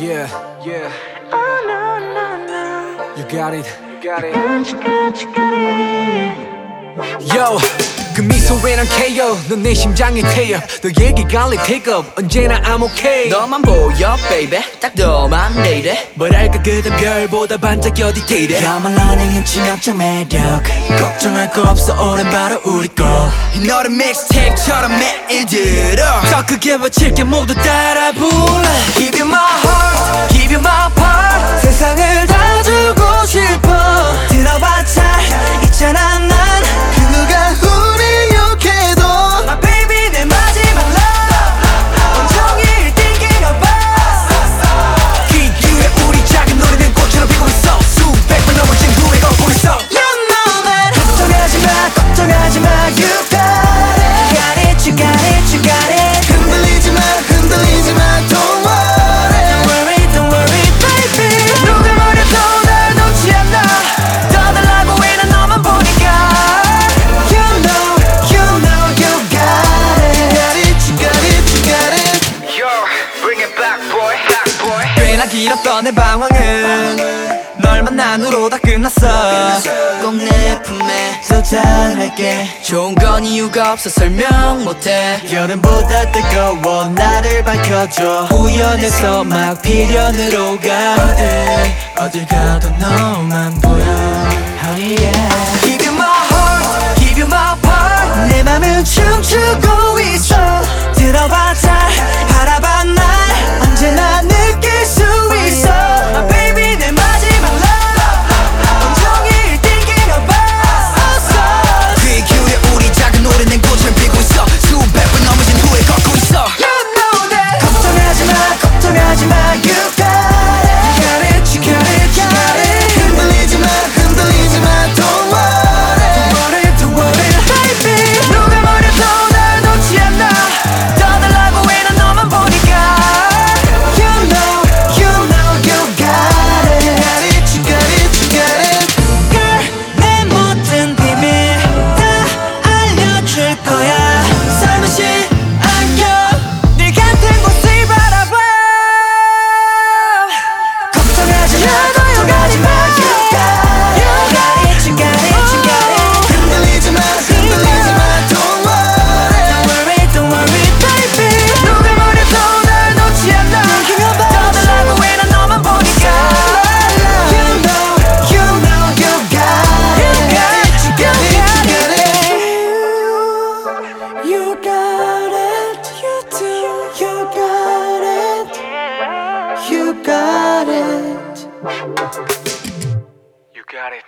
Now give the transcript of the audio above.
Yeah, yeah. Oh no no no You got it. You got it. got you got you got it Yo, 그 미소에 난 KO 넌 내 심장에 태여 너 얘기가 리 take up. 언제나 I'm okay. 너만 보여 baby. 딱 너만 내래 뭐랄까 그댄 별보다 반짝여 디테일해 You're running 치명적 매력. 걱정할 거 없어 오랜 바로 우리 거. 너를 믹스테이프처럼 매일 들어. 더 크게 외칠게 모두 따라 불러 Give you my heart Give you my 꽤나 길었던 내 방황은 널 만난 후로 다 끝났어. 꼭 내 품에 소장할게. 좋은 건 이유가 없어 설명 못해. 여름보다 뜨거워 나를 밝혀줘. 우연해서 막 필연으로 가. 어딜 어딜 가도 너만 보여. Honey yeah. Give you my heart Give you my part 내 맘은 춤추고 You got it.